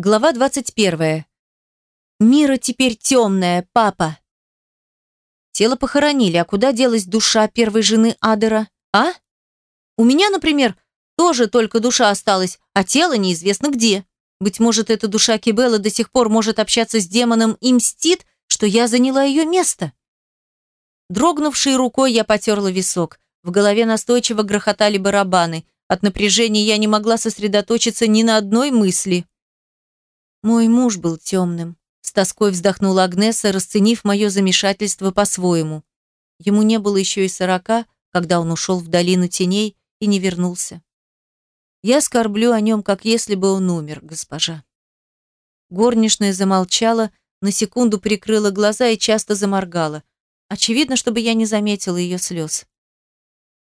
Глава 21. Мира теперь темная, папа. Тело похоронили, а куда делась душа первой жены Адера, а? У меня, например, тоже только душа осталась, а тело неизвестно где. Быть может, эта душа Кибелла до сих пор может общаться с демоном и мстит, что я заняла ее место. Дрогнувшей рукой я потерла висок. В голове настойчиво грохотали барабаны. От напряжения я не могла сосредоточиться ни на одной мысли. Мой муж был темным. С тоской вздохнула Агнеса, расценив мое замешательство по-своему. Ему не было еще и сорока, когда он ушел в долину теней и не вернулся. Я скорблю о нем, как если бы он умер, госпожа. Горничная замолчала, на секунду прикрыла глаза и часто заморгала. Очевидно, чтобы я не заметила ее слез.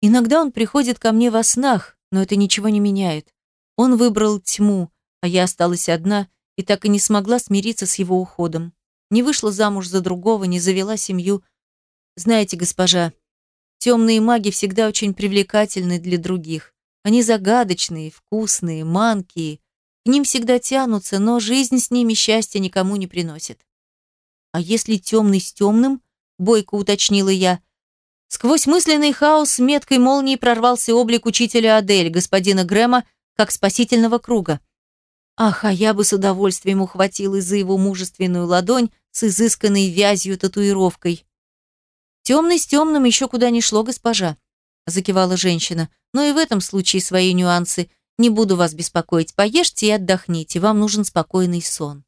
Иногда он приходит ко мне во снах, но это ничего не меняет. Он выбрал тьму, а я осталась одна и так и не смогла смириться с его уходом. Не вышла замуж за другого, не завела семью. Знаете, госпожа, темные маги всегда очень привлекательны для других. Они загадочные, вкусные, манкие. К ним всегда тянутся, но жизнь с ними счастья никому не приносит. А если темный с темным, бойко уточнила я, Сквозь мысленный хаос меткой молнией прорвался облик учителя Адель, господина Грэма, как спасительного круга. Ах, а я бы с удовольствием ухватилась за его мужественную ладонь с изысканной вязью татуировкой. «Темный с темным еще куда не шло, госпожа», – закивала женщина. «Но и в этом случае свои нюансы. Не буду вас беспокоить. Поешьте и отдохните. Вам нужен спокойный сон».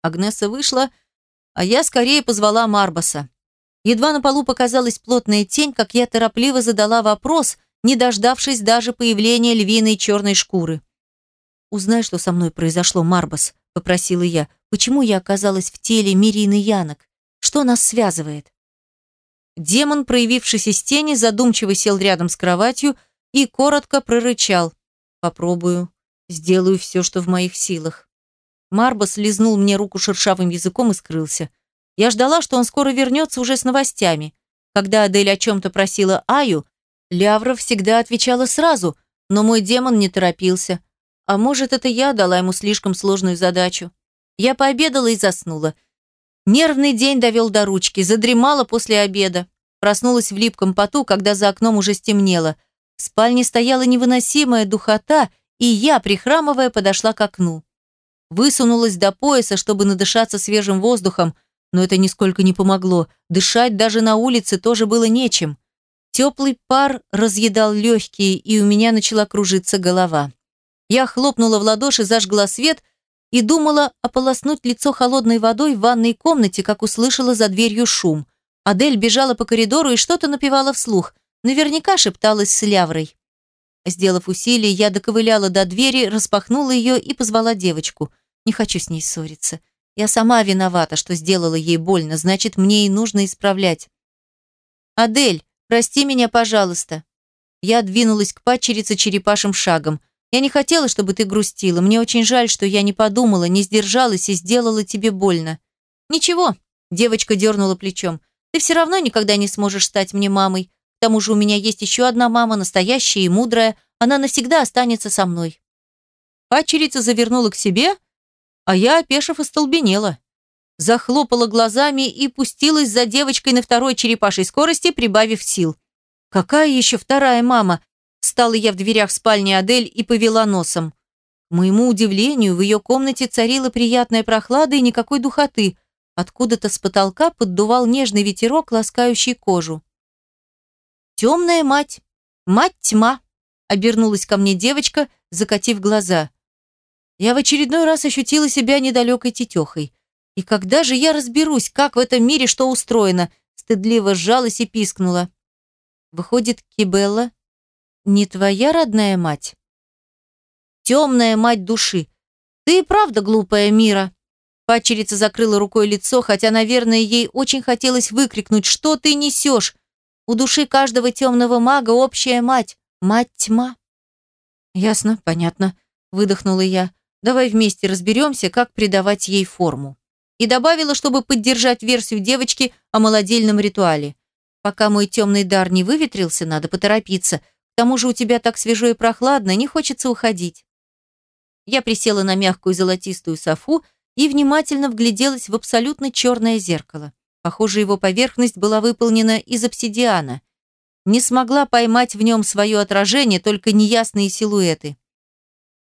Агнеса вышла, а я скорее позвала Марбаса. Едва на полу показалась плотная тень, как я торопливо задала вопрос, не дождавшись даже появления львиной черной шкуры. «Узнай, что со мной произошло, Марбас», — попросила я. «Почему я оказалась в теле Мирины Янок? Что нас связывает?» Демон, проявившись из тени, задумчиво сел рядом с кроватью и коротко прорычал. «Попробую. Сделаю все, что в моих силах». Марбас лизнул мне руку шершавым языком и скрылся. Я ждала, что он скоро вернется уже с новостями. Когда Адель о чем-то просила Аю, Лявра всегда отвечала сразу, но мой демон не торопился. А может, это я дала ему слишком сложную задачу. Я пообедала и заснула. Нервный день довел до ручки, задремала после обеда. Проснулась в липком поту, когда за окном уже стемнело. В спальне стояла невыносимая духота, и я, прихрамывая, подошла к окну. Высунулась до пояса, чтобы надышаться свежим воздухом, но это нисколько не помогло. Дышать даже на улице тоже было нечем. Теплый пар разъедал легкие, и у меня начала кружиться голова. Я хлопнула в ладоши, зажгла свет и думала ополоснуть лицо холодной водой в ванной комнате, как услышала за дверью шум. Адель бежала по коридору и что-то напевала вслух. Наверняка шепталась с Ляврой. Сделав усилие, я доковыляла до двери, распахнула ее и позвала девочку. Не хочу с ней ссориться. Я сама виновата, что сделала ей больно, значит, мне и нужно исправлять. «Адель, прости меня, пожалуйста». Я двинулась к падчерице черепашим шагом – я не хотела, чтобы ты грустила. Мне очень жаль, что я не подумала, не сдержалась и сделала тебе больно. Ничего, девочка дернула плечом. Ты все равно никогда не сможешь стать мне мамой. К тому же у меня есть еще одна мама, настоящая и мудрая. Она навсегда останется со мной. Пачерица завернула к себе, а я, опешив, остолбенела. Захлопала глазами и пустилась за девочкой на второй черепашей скорости, прибавив сил. Какая еще вторая мама? Стала я в дверях спальни Адель и повела носом. К моему удивлению, в ее комнате царила приятная прохлада и никакой духоты. Откуда-то с потолка поддувал нежный ветерок, ласкающий кожу. «Темная мать! Мать тьма!» обернулась ко мне девочка, закатив глаза. Я в очередной раз ощутила себя недалекой тетехой. И когда же я разберусь, как в этом мире что устроено, стыдливо сжалась и пискнула. Выходит, Кибелла не твоя родная мать? Темная мать души. Ты и правда глупая, Мира. Пачерица закрыла рукой лицо, хотя, наверное, ей очень хотелось выкрикнуть, что ты несешь. У души каждого темного мага общая мать. Мать тьма. Ясно, понятно, выдохнула я. Давай вместе разберемся, как придавать ей форму. И добавила, чтобы поддержать версию девочки о молодильном ритуале. Пока мой темный дар не выветрился, надо поторопиться – к тому же у тебя так свежо и прохладно, не хочется уходить. Я присела на мягкую золотистую софу и внимательно вгляделась в абсолютно черное зеркало. Похоже, его поверхность была выполнена из обсидиана. Не смогла поймать в нем свое отражение, только неясные силуэты.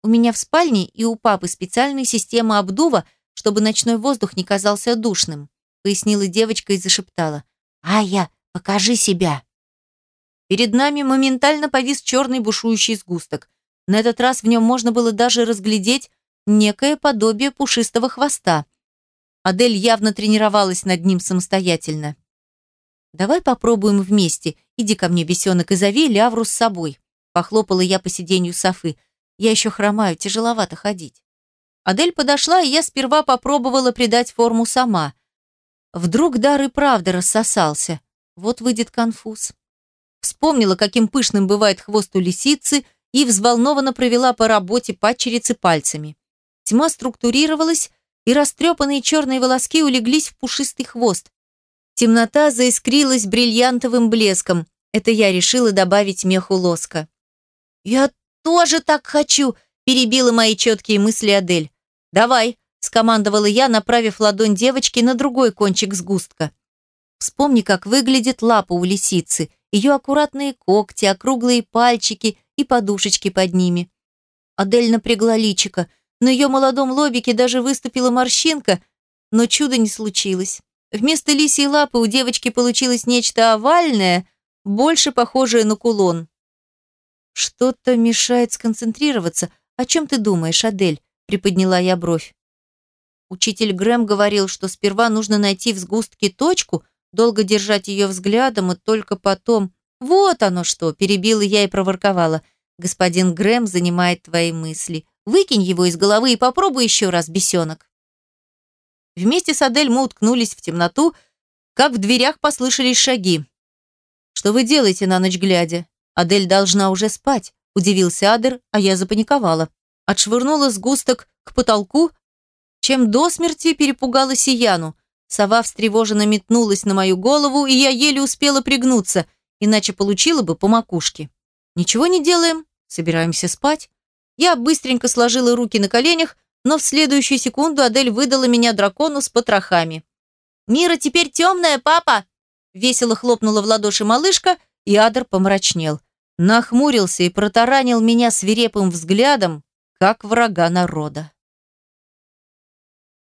У меня в спальне и у папы специальная система обдува, чтобы ночной воздух не казался душным, пояснила девочка и зашептала. «Ая, покажи себя!» Перед нами моментально повис черный бушующий сгусток. На этот раз в нем можно было даже разглядеть некое подобие пушистого хвоста. Адель явно тренировалась над ним самостоятельно. «Давай попробуем вместе. Иди ко мне, бесенок, и зови Лявру с собой». Похлопала я по сиденью Софы. «Я еще хромаю, тяжеловато ходить». Адель подошла, и я сперва попробовала придать форму сама. Вдруг дар и правда рассосался. Вот выйдет конфуз. Вспомнила, каким пышным бывает хвост у лисицы, и взволнованно провела по работе падчерицы пальцами. Тьма структурировалась, и растрепанные черные волоски улеглись в пушистый хвост. Темнота заискрилась бриллиантовым блеском. Это я решила добавить меху лоска. «Я тоже так хочу!» – перебила мои четкие мысли Адель. «Давай!» – скомандовала я, направив ладонь девочки на другой кончик сгустка. Вспомни, как выглядит лапа у лисицы – ее аккуратные когти, округлые пальчики и подушечки под ними. Адель напрягла личико. На ее молодом лобике даже выступила морщинка, но чуда не случилось. Вместо лисьей лапы у девочки получилось нечто овальное, больше похожее на кулон. «Что-то мешает сконцентрироваться. О чем ты думаешь, Адель?» – приподняла я бровь. Учитель Грэм говорил, что сперва нужно найти в сгустке точку, долго держать ее взглядом и только потом... «Вот оно что!» – перебила я и проворковала. «Господин Грэм занимает твои мысли. Выкинь его из головы и попробуй еще раз, бесенок». Вместе с Адель мы уткнулись в темноту, как в дверях послышались шаги. «Что вы делаете на ночь глядя? Адель должна уже спать», – удивился Адер, а я запаниковала. Отшвырнула сгусток к потолку, чем до смерти перепугала Сияну. Сова встревоженно метнулась на мою голову, и я еле успела пригнуться, иначе получила бы по макушке. Ничего не делаем, собираемся спать. Я быстренько сложила руки на коленях, но в следующую секунду Адель выдала меня дракону с потрохами. «Мира теперь темная, папа!» Весело хлопнула в ладоши малышка, и Адер помрачнел. Нахмурился и протаранил меня свирепым взглядом, как врага народа.